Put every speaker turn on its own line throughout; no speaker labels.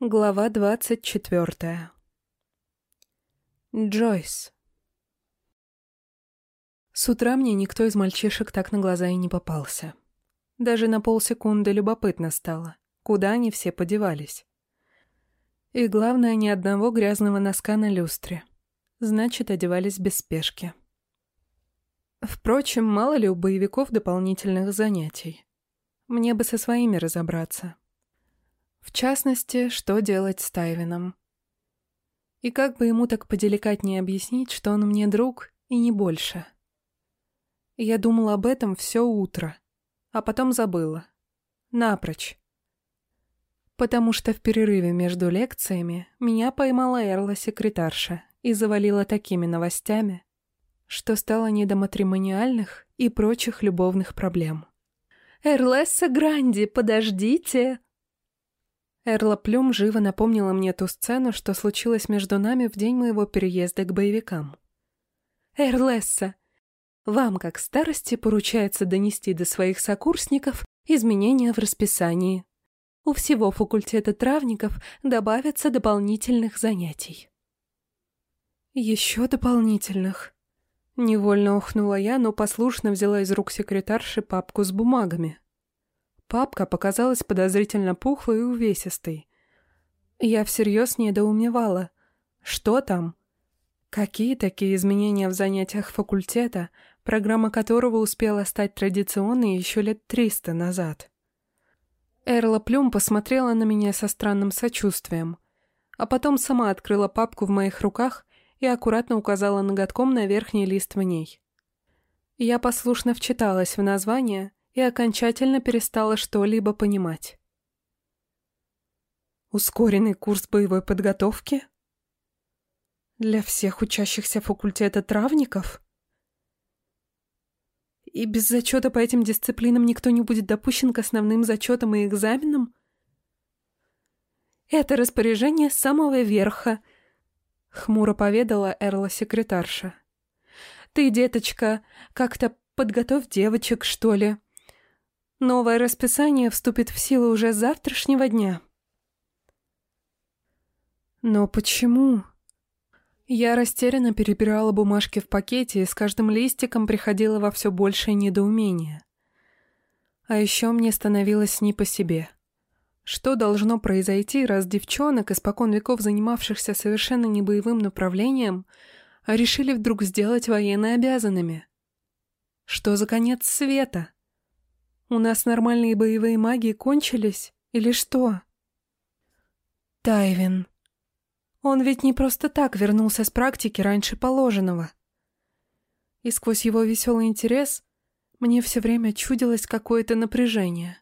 Глава двадцать четвертая. Джойс. С утра мне никто из мальчишек так на глаза и не попался. Даже на полсекунды любопытно стало, куда они все подевались. И главное, ни одного грязного носка на люстре. Значит, одевались без спешки. Впрочем, мало ли у боевиков дополнительных занятий. Мне бы со своими разобраться. В частности, что делать с Тайвином. И как бы ему так поделикатнее объяснить, что он мне друг и не больше. Я думала об этом все утро, а потом забыла. Напрочь. Потому что в перерыве между лекциями меня поймала Эрла-секретарша и завалила такими новостями, что стало не до матримониальных и прочих любовных проблем. «Эрлесса Гранди, подождите!» Эрла Плюм живо напомнила мне ту сцену, что случилось между нами в день моего переезда к боевикам. «Эрлесса, вам, как старости, поручается донести до своих сокурсников изменения в расписании. У всего факультета травников добавятся дополнительных занятий». «Еще дополнительных?» Невольно ухнула я, но послушно взяла из рук секретарши папку с бумагами. Папка показалась подозрительно пухлой и увесистой. Я всерьез недоумевала. Что там? Какие такие изменения в занятиях факультета, программа которого успела стать традиционной еще лет триста назад? Эрла Плюм посмотрела на меня со странным сочувствием, а потом сама открыла папку в моих руках и аккуратно указала ноготком на верхний лист в ней. Я послушно вчиталась в название и окончательно перестала что-либо понимать. Ускоренный курс боевой подготовки? Для всех учащихся факультета травников? И без зачета по этим дисциплинам никто не будет допущен к основным зачетам и экзаменам? Это распоряжение самого верха, хмуро поведала Эрла-секретарша. Ты, деточка, как-то подготовь девочек, что ли. Новое расписание вступит в силу уже завтрашнего дня. Но почему? Я растерянно перебирала бумажки в пакете и с каждым листиком приходила во все большее недоумение. А еще мне становилось не по себе. Что должно произойти, раз девчонок, испокон веков занимавшихся совершенно не боевым направлением, решили вдруг сделать военно обязанными? Что за конец света? У нас нормальные боевые маги кончились? Или что? Тайвин. Он ведь не просто так вернулся с практики раньше положенного. И сквозь его веселый интерес мне все время чудилось какое-то напряжение.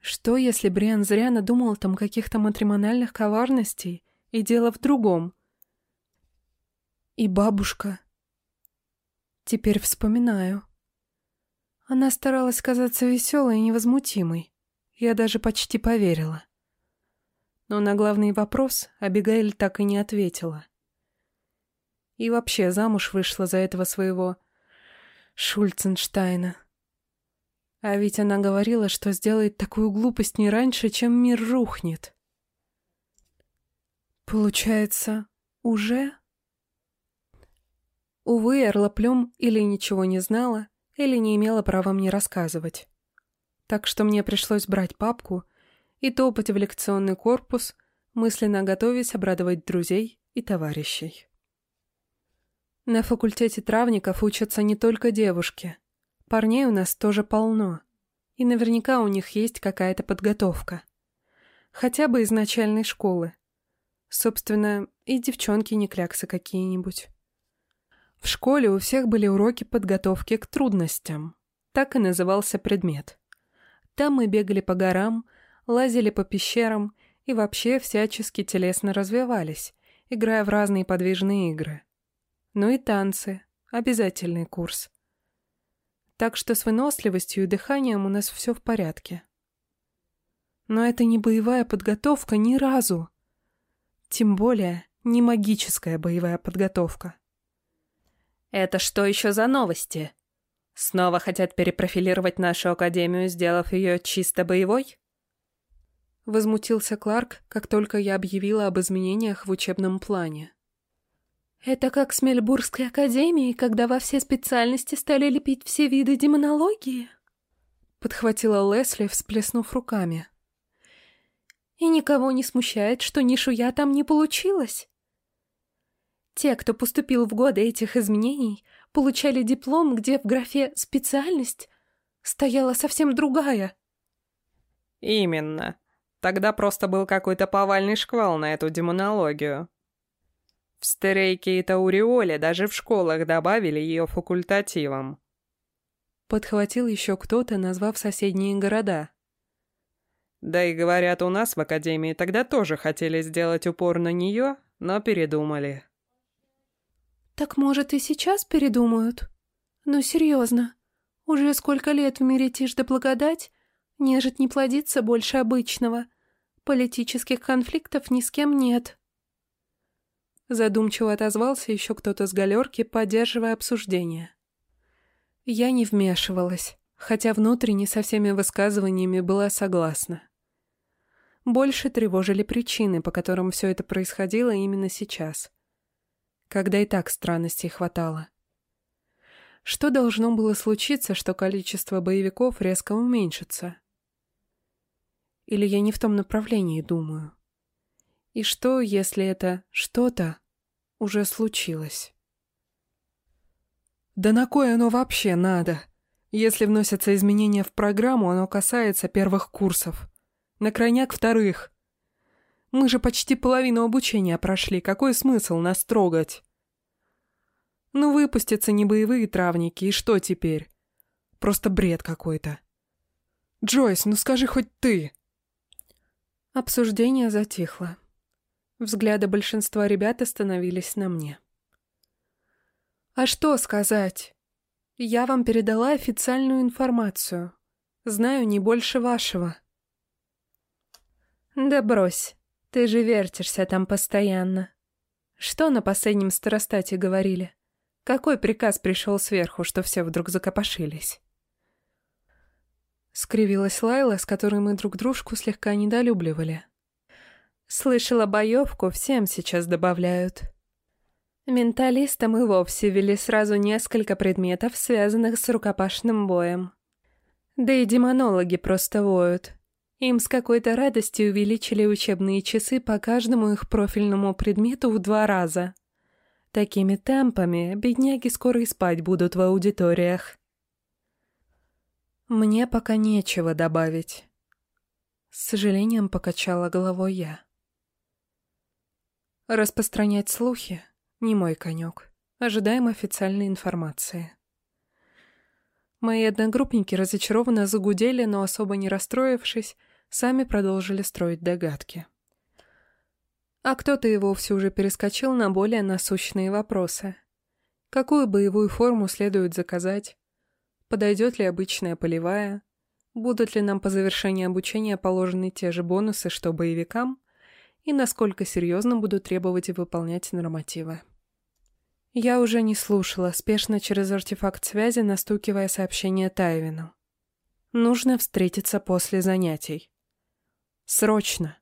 Что, если Бриан зря надумал там каких-то матримональных коварностей, и дело в другом? И бабушка. Теперь вспоминаю. Она старалась казаться веселой и невозмутимой. Я даже почти поверила. Но на главный вопрос Абигейль так и не ответила. И вообще замуж вышла за этого своего Шульценштайна. А ведь она говорила, что сделает такую глупость не раньше, чем мир рухнет. Получается, уже? Увы, Эрлоплюм или ничего не знала, или не имела права мне рассказывать. Так что мне пришлось брать папку и топать в лекционный корпус, мысленно готовясь обрадовать друзей и товарищей. На факультете травников учатся не только девушки. Парней у нас тоже полно. И наверняка у них есть какая-то подготовка. Хотя бы из начальной школы. Собственно, и девчонки не кляксы какие-нибудь. В школе у всех были уроки подготовки к трудностям. Так и назывался предмет. Там мы бегали по горам, лазили по пещерам и вообще всячески телесно развивались, играя в разные подвижные игры. Ну и танцы. Обязательный курс. Так что с выносливостью и дыханием у нас все в порядке. Но это не боевая подготовка ни разу. Тем более не магическая боевая подготовка.
Это что еще за новости? Снова хотят перепрофилировать нашу академию, сделав ее чисто боевой?
Возмутился Кларк, как только я объявила об изменениях в учебном плане.
«Это как с Мельбургской академией, когда во все специальности стали лепить все виды демонологии?»
Подхватила Лесли, всплеснув руками.
«И никого не смущает, что нишуя там не получилось?» Те, кто поступил в годы этих изменений, получали диплом, где в графе «специальность» стояла совсем другая.
Именно. Тогда просто был какой-то повальный шквал на эту демонологию. В Стерейке и Тауриоле даже в школах добавили ее факультативом.
Подхватил еще кто-то, назвав соседние города.
Да и говорят, у нас в Академии тогда тоже хотели сделать упор на нее, но передумали.
Так может и сейчас передумают? Ну серьезно, уже сколько лет в мире тишь да благодать, нежить не плодится больше обычного. Политических конфликтов ни с кем нет.
Задумчиво отозвался еще кто-то с галерки, поддерживая обсуждение. Я не вмешивалась, хотя внутренне со всеми высказываниями была согласна. Больше тревожили причины, по которым все это происходило именно сейчас. Когда и так странностей хватало. Что должно было случиться, что количество боевиков резко уменьшится? Или я не в том направлении думаю? И что, если это что-то уже случилось? Да на кое оно вообще надо? Если вносятся изменения в программу, оно касается первых курсов. На крайняк вторых. Мы же почти половину обучения прошли, какой смысл нас трогать? Ну выпустятся небоевые травники, и что теперь? Просто бред какой-то. Джойс, ну скажи хоть ты. Обсуждение затихло. Взгляды большинства ребят остановились на мне. «А что сказать? Я вам передала официальную информацию. Знаю не больше вашего».
«Да брось, ты же вертишься там постоянно. Что на последнем старостате говорили? Какой приказ пришел сверху, что все вдруг закопошились?»
Скривилась Лайла, с которой мы друг дружку слегка недолюбливали.
Слышала, боевку всем сейчас добавляют. Менталистам и вовсе ввели сразу несколько предметов, связанных с рукопашным боем. Да и демонологи просто воют. Им с какой-то радостью увеличили учебные часы по каждому их профильному предмету в два раза. Такими темпами бедняги скоро и спать будут в аудиториях.
Мне пока нечего добавить. С сожалением покачала головой я. Распространять слухи — не мой конек. Ожидаем официальной информации. Мои одногруппники разочарованно загудели, но особо не расстроившись, сами продолжили строить догадки. А кто-то и вовсе уже перескочил на более насущные вопросы. Какую боевую форму следует заказать? Подойдет ли обычная полевая? Будут ли нам по завершении обучения положены те же бонусы, что боевикам? и насколько серьезно буду требовать и выполнять нормативы. Я уже не слушала, спешно через артефакт связи настукивая сообщение Тайвину. Нужно встретиться после занятий. Срочно.